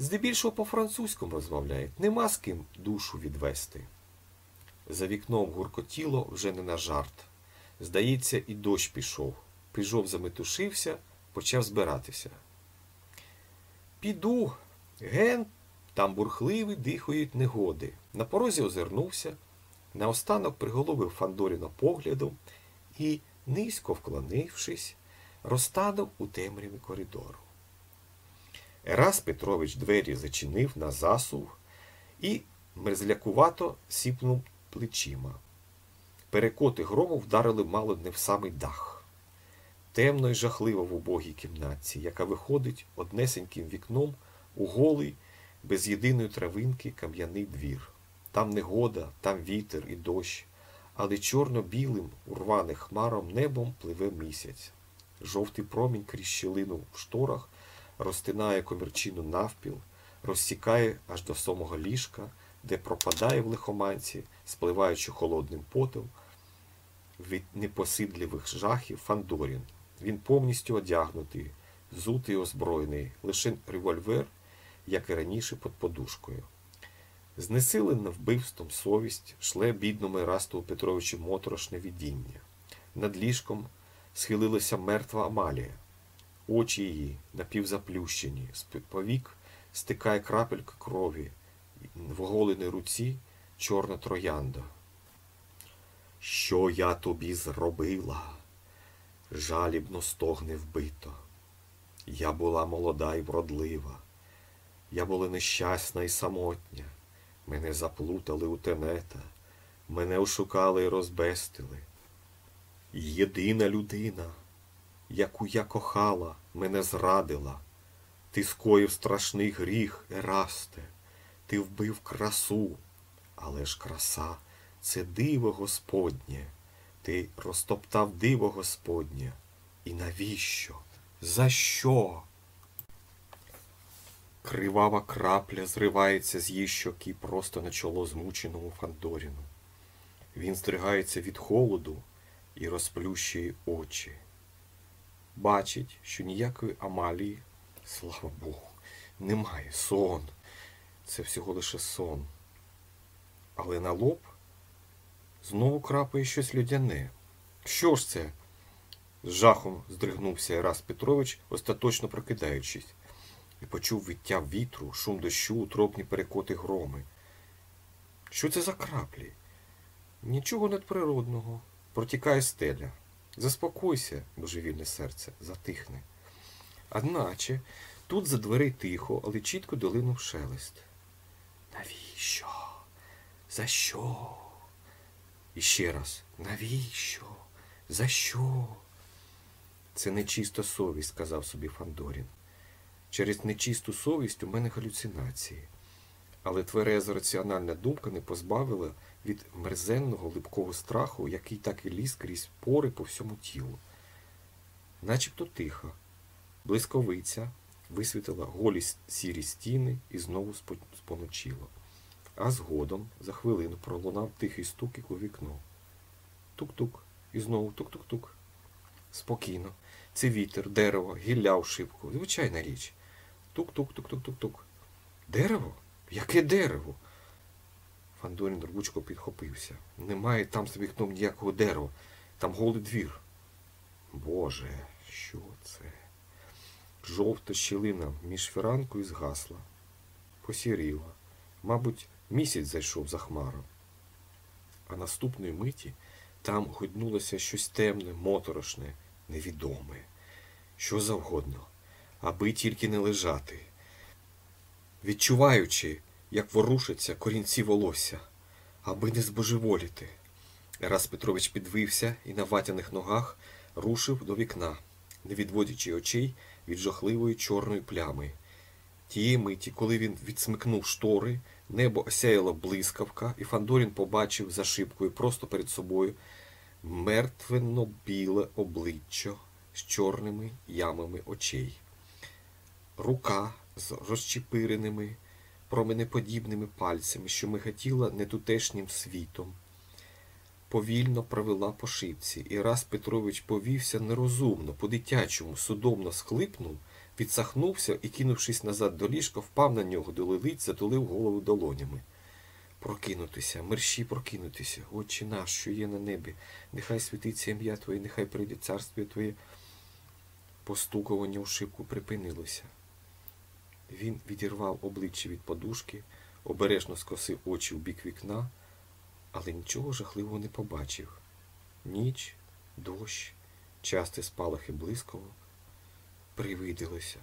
Здебільшого по-французькому розмовляють, нема з ким душу відвести. За вікном гуркотіло вже не на жарт. Здається, і дощ пішов. Пижов заметушився, почав збиратися. Піду, ген, там бурхливі дихають негоди. На порозі озирнувся, наостанок приголовив Фандоріна поглядом і, низько вклонившись, розтанув у темряві коридору. Ерас Петрович двері зачинив на засув і мерзлякувато сіпнув плечима. Перекоти грому вдарили мало не в самий дах. Темно й жахливо в убогій кімнатці, яка виходить однесеньким вікном у голий, без єдиної травинки кам'яний двір. Там негода, там вітер і дощ, але чорно-білим, урваних хмаром небом пливе місяць. Жовтий промінь крізь щілину в шторах розтинає комірчину навпіл, розсікає аж до самого ліжка, де пропадає в лихоманці, спливаючи холодним потом, від непосидливих жахів Фандорін. Він повністю одягнутий, зутий озброєний, лише револьвер, як і раніше, під подушкою. Знесилена вбивством совість шле бідному Ерастову Петровичу моторошне видіння. Над ліжком схилилася мертва Амалія. Очі її напівзаплющені, з повік стикає крапелька крові, в оголеній руці чорна троянда. Що я тобі зробила? Жалібно стогне вбито. Я була молода і вродлива. Я була нещасна і самотня. Мене заплутали у тенета, мене ошукали і розбестили. Єдина людина, яку я кохала, мене зрадила. Ти скоїв страшний гріх, Ерасте, ти вбив красу, але ж краса це диво Господнє. Ти розтоптав диво Господнє. І навіщо? За що? Кривава крапля зривається з її щоки просто на чоло змученому Фандоріну. Він здригається від холоду і розплющує очі. Бачить, що ніякої Амалії, слава Богу, немає. Сон. Це всього лише сон. Але на лоб знову крапає щось людяне. Що ж це? З жахом здригнувся Ерас Петрович, остаточно прокидаючись, і почув виття вітру, шум дощу, утропні перекоти громи. Що це за краплі? Нічого надприродного. Протікає стеля. Заспокойся, божевільне серце, затихне. Одначе тут за дверей тихо, але чітко долинув шелест. Навіщо? За що? І ще раз, навіщо? За що? Це нечиста совість, сказав собі Фандорін. Через нечисту совість у мене галюцинації. Але твереза раціональна думка не позбавила від мерзенного липкого страху, який так і ліз крізь пори по всьому тілу. Начебто тихо. Блисковиця висвітила голі сірі стіни і знову споночило. А згодом за хвилину пролунав тихий стукик у вікно. Тук-тук. І знову тук-тук-тук. Спокійно. Це вітер, дерево, гілля у шибку. Звичайна річ. Тук-тук-тук-тук-тук-тук. Дерево? Яке дерево? Фандорін рвучко підхопився. Немає там за вікном ніякого дерева. Там голий двір. Боже, що це? Жовта щілина між фіранкою згасла. Посіріла. Мабуть, місяць зайшов за хмару. А наступної миті там гойднулося щось темне, моторошне, невідоме. Що завгодно, аби тільки не лежати. Відчуваючи, як ворушаться корінці волосся, аби не збожеволіти. Раз Петрович підвився і на ватяних ногах рушив до вікна, не відводячи очей від жахливої чорної плями. Тієї миті, коли він відсмикнув штори, небо осяяла блискавка, і Фандорін побачив за шибкою просто перед собою мертвенно-біле обличчя з чорними ямами очей. Рука з розчепиреними, променеподібними пальцями, що мигатіла нетутешнім світом, повільно провела по шибці, і раз Петрович повівся нерозумно, по-дитячому, судомно схлипнув, відсахнувся і, кинувшись назад до ліжка, впав на нього до лилиць, затулив голову долонями. Прокинутися, мерщі прокинутися, Отче наш, що є на небі, нехай святиться ім'я Твоє, нехай прийде царство Твоє. Постукування у шибку припинилося. Він відірвав обличчя від подушки, обережно скосив очі в бік вікна, але нічого жахливого не побачив. Ніч, дощ, часті спалахи блискавок. Привиділося.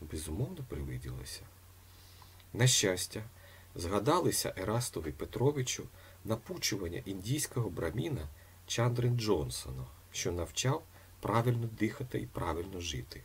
Безумовно, привиділося. На щастя, згадалися Ерастові Петровичу напучування індійського браміна Чандрин Джонсона, що навчав правильно дихати і правильно жити.